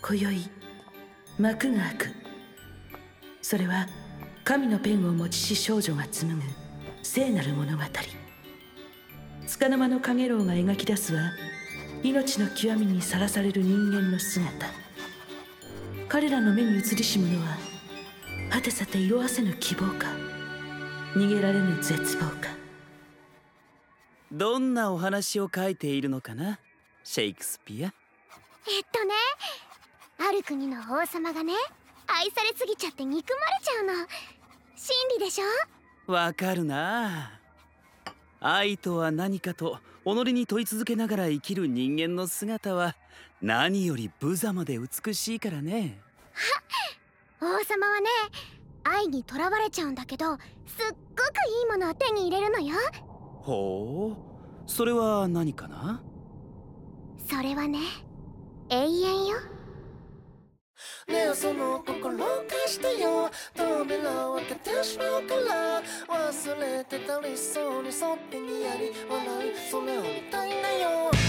今宵幕が開く。それは神のペンを持ちし少女が紡ぐ聖なる物語。束の間の陽炎が描き出すは命の極みにさらされる人間の姿。彼らの目に映りし者ははてさて色あせぬ希望か。逃げられぬ絶望か。どんなお話を書いているのかなシェイクスピア？えっとねある国の王様がね愛されすぎちゃって憎まれちゃうの。真理でしょ？わかるな。愛とは何かと己に問い続けながら生きる人間の姿は何より無様で美しいからね。王様はね愛にとらわれちゃうんだけどすっごくいいものを手に入れるのよ。ほう。それは何かな？それはね永遠よねえその心貸してよ。扉を開けてしまうから。忘れてたりそうにそっぴにやり笑う。それを見たいんだよ。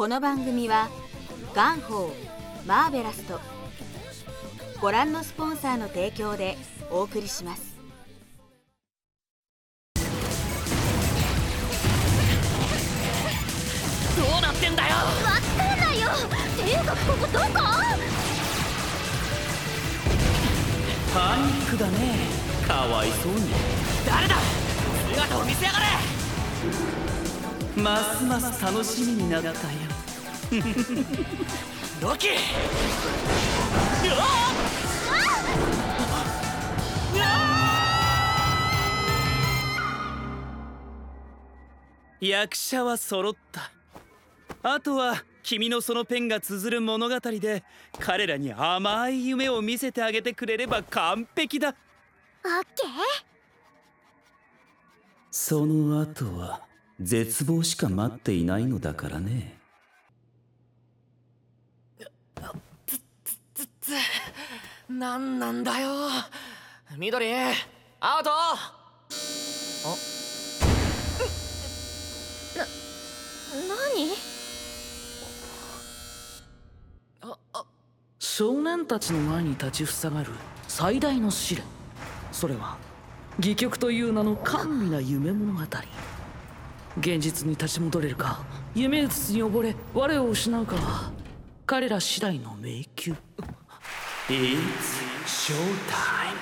この番組はガンホーマーベラスとご覧のスポンサーの提供でお送りします。どうなってんだよ！わかんないよていうかここどこ？パニックだね。かわいそうに。誰だ！姿を見せやがれますます楽しみになったよ。ロキ！役者は揃っ！たあとは君のそのペンが綴る物語で彼らに甘い夢を見せてあげてくれれば完璧だオッケーその後は絶望しか待っていないのだからね。なんなんだよ。緑アウト。何？少年たちの前に立ちふさがる最大の試練。それは戯曲という名の甘美な夢物語現実に立ち戻れるか。夢うつつに溺れ我を失うか。は彼ら次第の迷宮。It's showtime.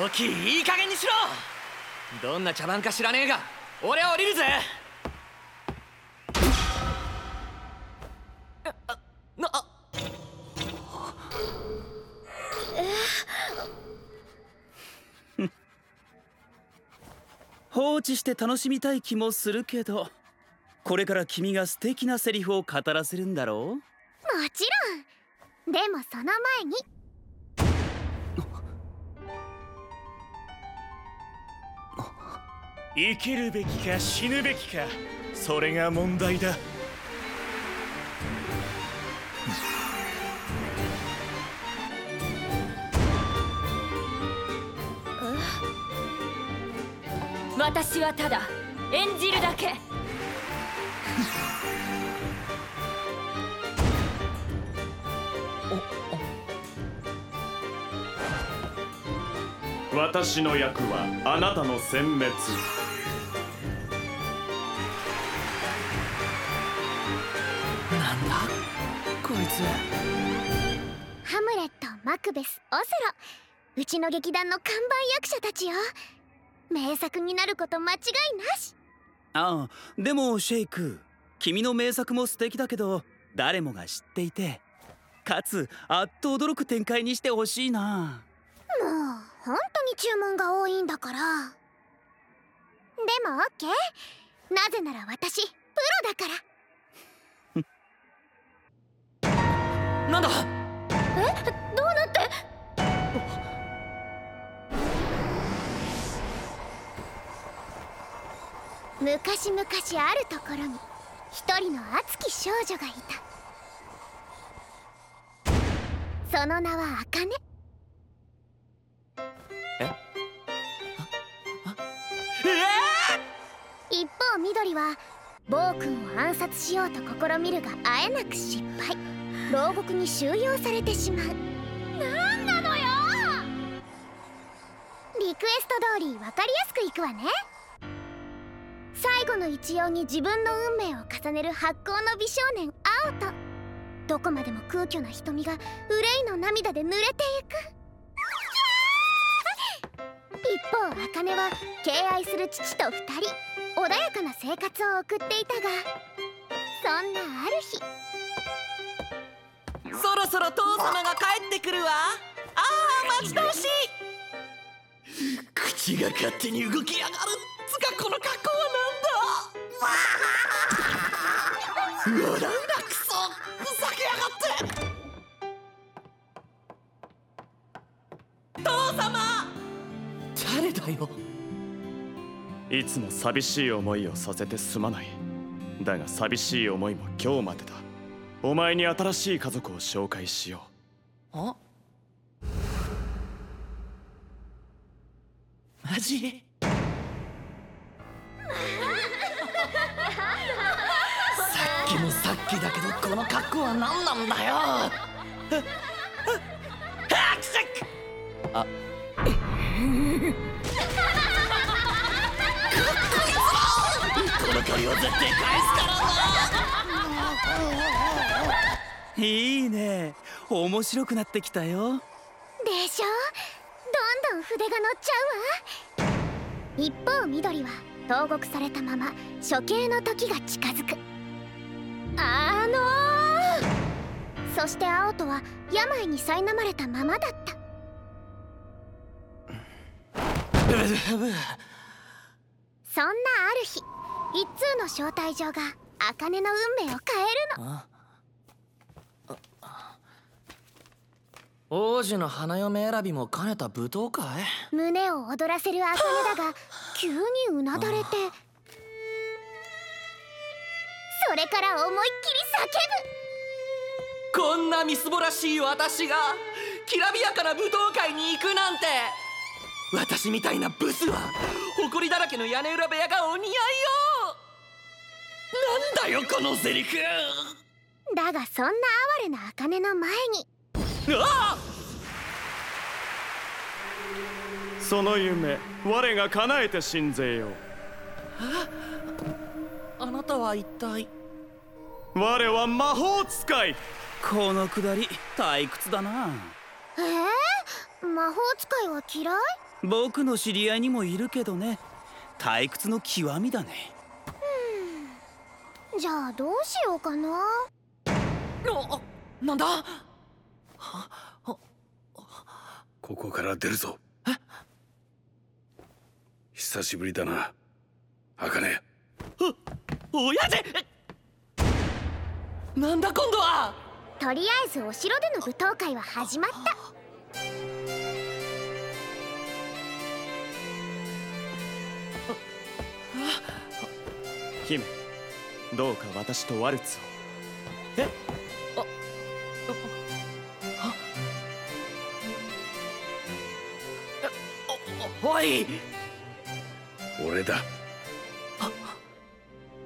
ロキいい加減にしろ。どんな茶番か知らねえが。俺は降りるぜ。あなあ放置して楽しみたい気もするけどこれから君が素敵なセリフを語らせるんだろう？もちろん。でもその前に。生きるべきか死ぬべきかそれが問題だ私はただ演じるだけ。私の役はあなたの殲滅。なんだ？こいつ。ハムレットマクベスオセロ。うちの劇団の看板役者たちよ名作になること間違いなし。ああでもシェイク。君の名作も素敵だけど誰もが知っていてかつあっと驚く展開にしてほしいな。もう本当に注文が多いんだから。でもオッケーなぜなら私昔々あるところに一人の熱き少女がいた。その名は茜。一方緑は暴君を暗殺しようと試みるがあえなく失敗。牢獄に収容されてしまう。なんなのよ！リクエスト通り分かりやすくいくわね。最後の一葉に自分の運命を重ねる発光の美少年青とどこまでも空虚な瞳が憂いの涙で濡れていく。一方茜は敬愛する父と二人穏やかな生活を送っていたがそんなある日。そろそろ父様が帰ってくるわ。ああ待ち遠しい。口が勝手に動きやがるつかこの格好はなんだ笑うなクソふざけやがって父様。誰だよいつも寂しい思いをさせてすまないだが寂しい思いも今日までだお前に新しい家族を紹介しようあマジさっきだけどこの格好は何なんだよ。あ。この距離を絶対返すからいいね。面白くなってきたよ。でしょ？どんどん筆が乗っちゃうわ。一方緑は投獄されたまま処刑の時が近づくあのー、そして青とは病に苛まれたままだった。そんなある日一通の招待状が茜の運命を変えるの。王子の花嫁選びも兼ねた舞踏会？胸を躍らせる茜だが急にうなだれてそれから思いっきりこんなみすぼらしい私がきらびやかな舞踏会に行くなんて。私みたいなブスは埃だらけの屋根裏部屋がお似合いよ。なんだよこのセリフ。叫ぶだがそんな哀れな茜の前に。あうその夢我が叶えて信ぜよ。うあなたは一体？我は魔法使い。このくだり退屈だな。えー、魔法使いは嫌い？僕の知り合いにもいるけどね。退屈の極みだね。じゃあどうしようかな？おなんだ？ここから出るぞ。久しぶりだな。茜。親父なんだ今度は！とりあえずお城での舞踏会は始まった。姫どうか私とワルツを。え？ああおおい！俺だ。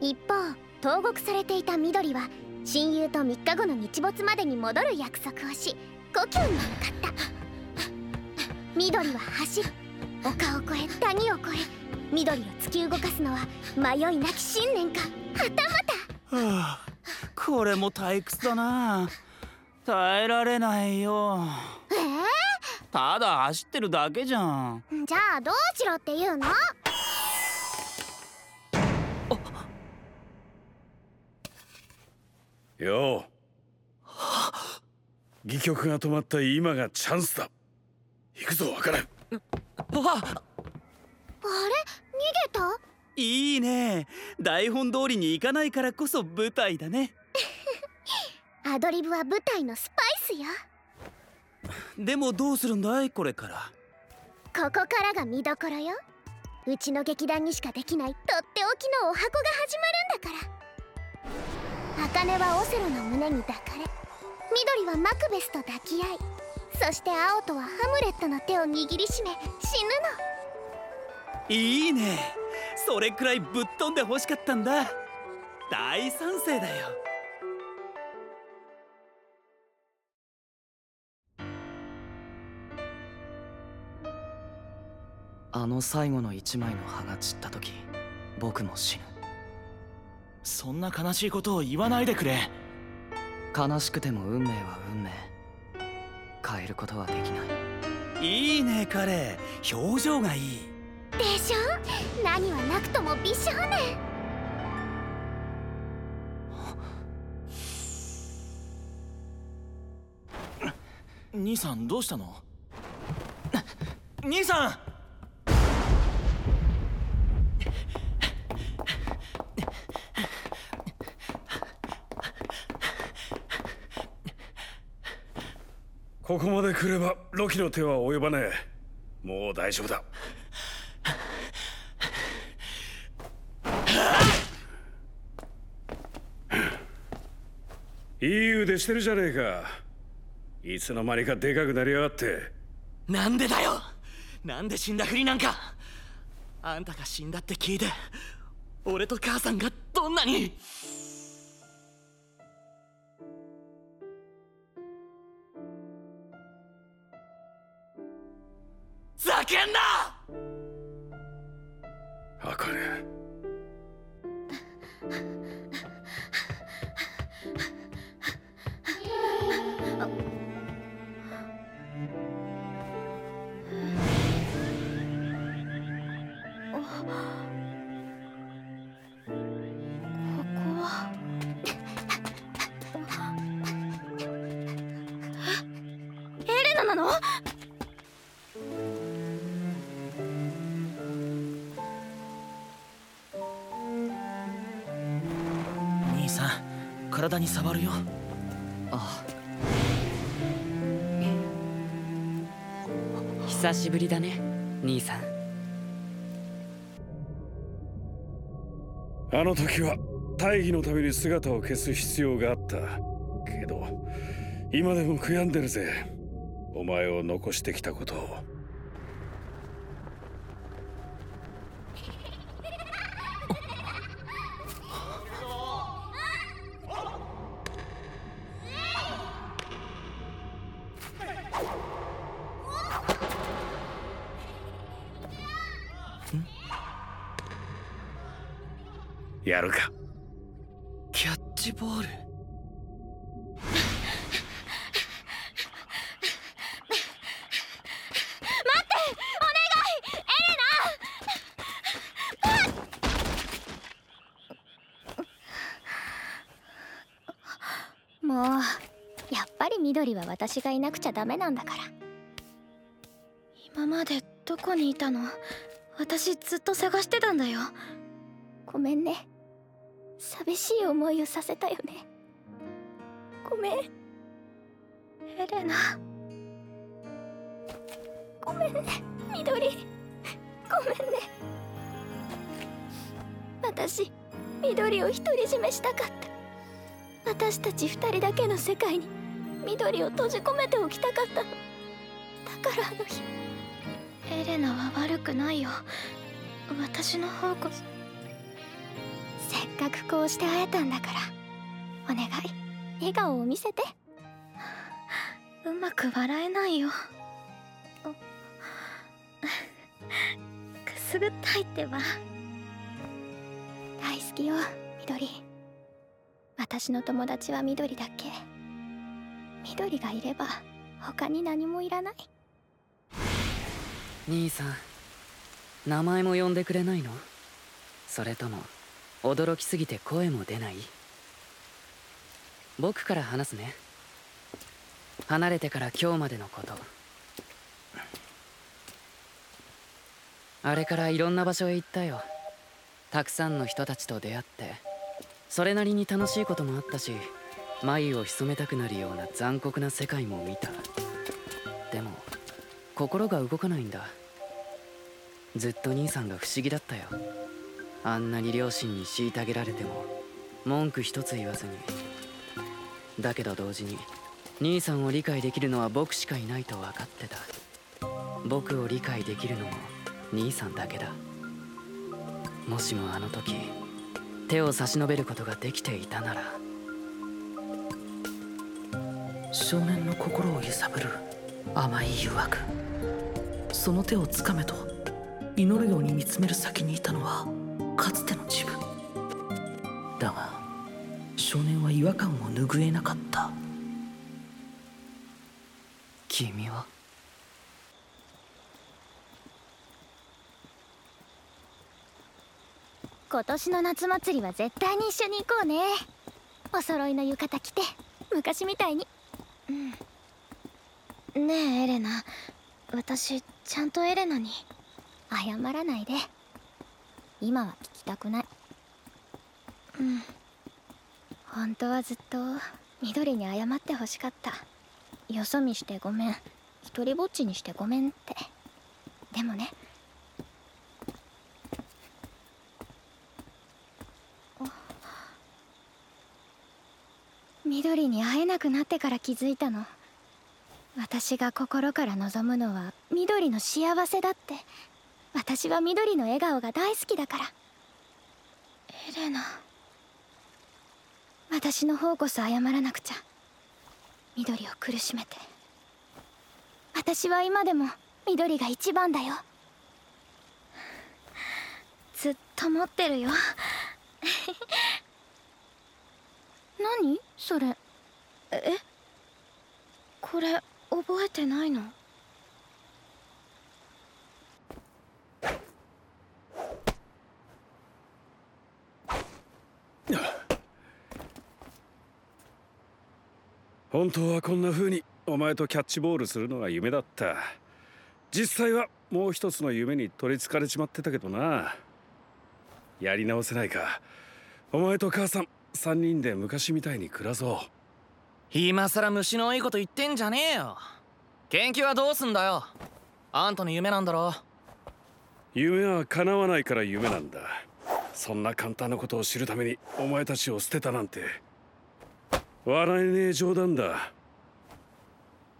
一方投獄されていた緑は親友と3日後の日没までに戻る約束をし故郷に向かった。緑は走る。丘を越え谷を越え緑を突き動かすのは迷いなき信念か。はたまはあこれも退屈だな。耐えられないよ。たただ走ってるだけじゃん。えー、じゃあどうしろっていうの？よ。う戯曲が止まった今がチャンスだ。行くぞ分からん。ああれ？逃げた？いいね。台本通りに行かないからこそ舞台だね。アドリブは舞台のスパイスよ。でもどうするんだい？これから。ここからが見どころよ。うちの劇団にしかできないとっておきのお箱が始まるんだから茜はオセロの胸に抱かれ緑はマクベスと抱き合いそして青とはハムレットの手を握りしめ死ぬの。いいね。それくらいぶっ飛んで欲しかったんだ。大賛成だよ。あの最後の一枚の葉が散った時僕も死ぬそんな悲しいことを言わないでくれ。悲しくても運命は運命。変えることはできない。いいね彼。表情がいい。でしょ？何はなくとも美少年兄さんどうしたの？兄さんここまで来ればロキの手は及ばねえ。もう大丈夫だ。いい腕してるじゃねえか。いつの間にかでかくなりやがって。なんでだよ。なんで死んだふりなんか。あんたが死んだって聞いて俺と母さんがどんなに。ざけんな！あかねここはエレナなの？体に触るよ。ああ。久しぶりだね兄さん。あの時は大義のために姿を消す必要があった。けど今でも悔やんでるぜ。お前を残してきたことをやるか。キャッチボール。もうやっぱり緑は私がいなくちゃダメなんだから。今までどこにいたの？私ずっと探してたんだよ。ごめんね。寂しい思いをさせたよね。ごめん。エレナ。ごめんね。緑。ごめんね。私緑を独り占めしたかった。私たち二人だけの世界に緑を閉じ込めておきたかったの。だからあの日エレナは悪くないよ。私の方こそ。せっかくこうして会えたんだから。お願い。笑顔を見せて。うまく笑えないよ。くすぐったいってば。大好きよ緑。私の友達は緑だけ。緑がいれば他に何もいらない。兄さん名前も呼んでくれないの？それとも驚きすぎて声も出ない？僕から話すね。離れてから今日までのこと。あれからいろんな場所へ行ったよ。たくさんの人たちと出会って。それなりに楽しいこともあったし眉を潜めたくなるような残酷な世界も見た。でも心が動かないんだ。ずっと兄さんが不思議だったよ。あんなに両親に虐げられても文句一つ言わずに。だけど同時に兄さんを理解できるのは僕しかいないと分かってた。僕を理解できるのも兄さんだけだ。もしもあの時手を差し伸べることができていたなら。少年の心を揺さぶる甘い誘惑。その手をつかめと。祈るように見つめる先にいたのはかつての自分。だが少年は違和感を拭えなかった。君は？今年の夏祭りは絶対に一緒に行こうね。お揃いの浴衣着て昔みたいに。うん。ねえエレナ。私ちゃんとエレナに。謝らないで。今は聞きたくない。うん。本当はずっと緑に謝ってほしかった。よそ見してごめん。一人ぼっちにしてごめんって。でもね。緑に会えなくなってから気づいたの。私が心から望むのは緑の幸せだって。私は緑の笑顔が大好きだから。エレナ。私の方こそ謝らなくちゃ。緑を苦しめて。私は今でも緑が一番だよ。ずっと持ってるよ。何？それ。え？これ覚えてないの？本当はこんな風にお前とキャッチボールするのが夢だった。実際はもう一つの夢に取りつかれちまってたけどな。やり直せないか。お前と母さん3人で昔みたいに暮らそう。今さら虫のいいこと言ってんじゃねえよ。研究はどうすんだよ。あんたの夢なんだろ。夢は叶わないから夢なんだ。そんな簡単なことを知るためにお前たちを捨てたなんて笑えねえ冗談だ。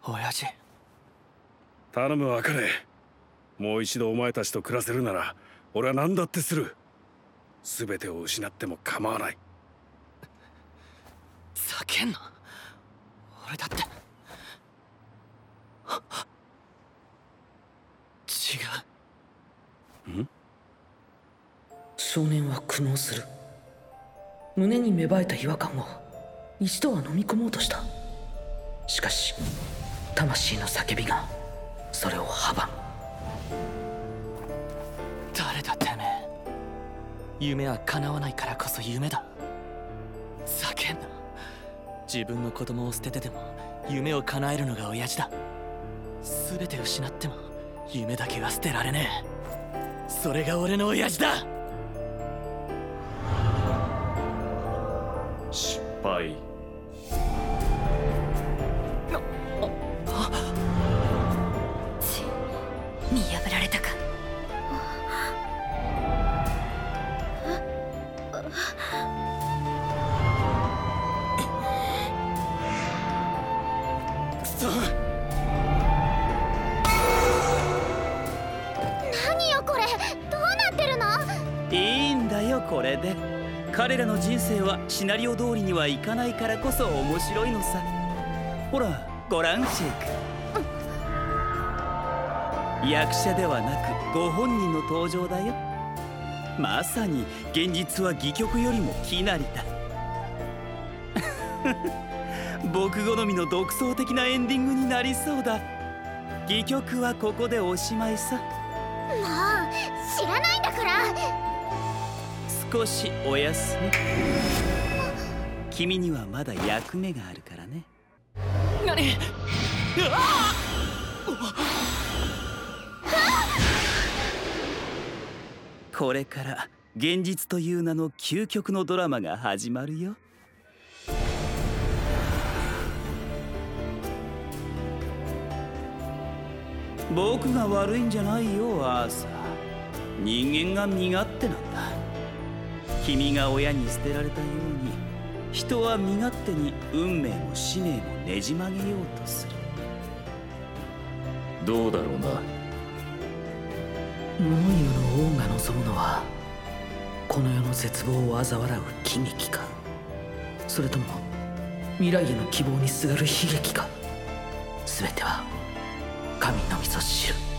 親父。頼む別れ。もう一度お前たちと暮らせるなら俺は何だってする。全てを失っても構わない。叫んな。俺だって。違うん？少年は苦悩する。胸に芽生えた違和感を一度は飲み込もうとした。しかし魂の叫びがそれを阻む。誰だてめえ。夢は叶わないからこそ夢だ。叫んな自分の子供を捨ててでも夢を叶えるのが親父だ。全て失っても夢だけは捨てられねえ。それが俺の親父だ。敗見破られたか。何よこれどうなってるの？これで彼らの人生はシナリオ通りにはいかないからこそ面白いのさ。ほらご覧シェイク。役者ではなくご本人の登場だよ。まさに現実は戯曲よりもきなりだ 僕好みの独創的なエンディングになりそうだ。戯曲はここでおしまいさ。少しお休み。君にはまだ役目があるからね。何？これから現実という名の究極のドラマが始まるよ。僕が悪いんじゃないよアーサー。人間が身勝手なんだ君が親に捨てられたように人は身勝手に運命も使命もねじ曲げようとする。どうだろうな。物言うの王が望むのはこの世の絶望を嘲笑う喜劇かそれとも未来への希望にすがる悲劇か全ては神のみぞ知る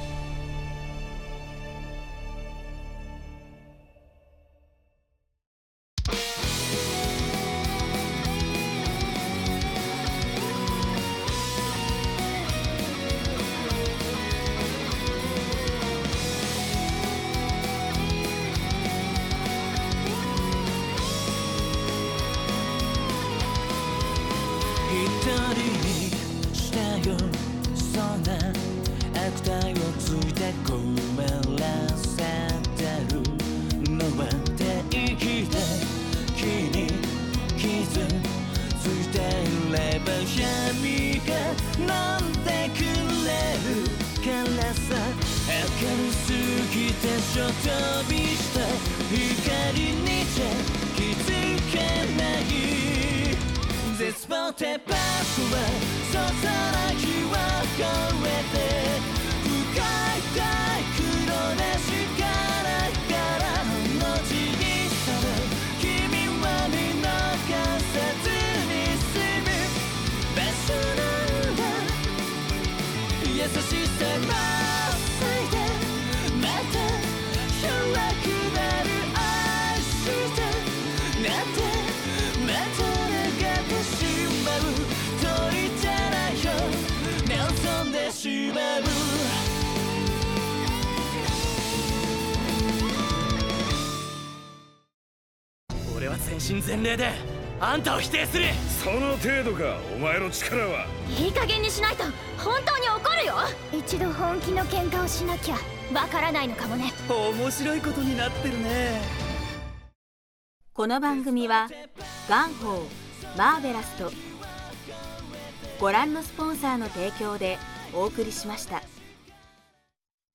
全霊であんたを否定する。その程度かお前の力は。いい加減にしないと本当に怒るよ。一度本気の喧嘩をしなきゃわからないのかもね。面白いことになってるね。この番組はガンホーマーベラスとご覧のスポンサーの提供でお送りしました。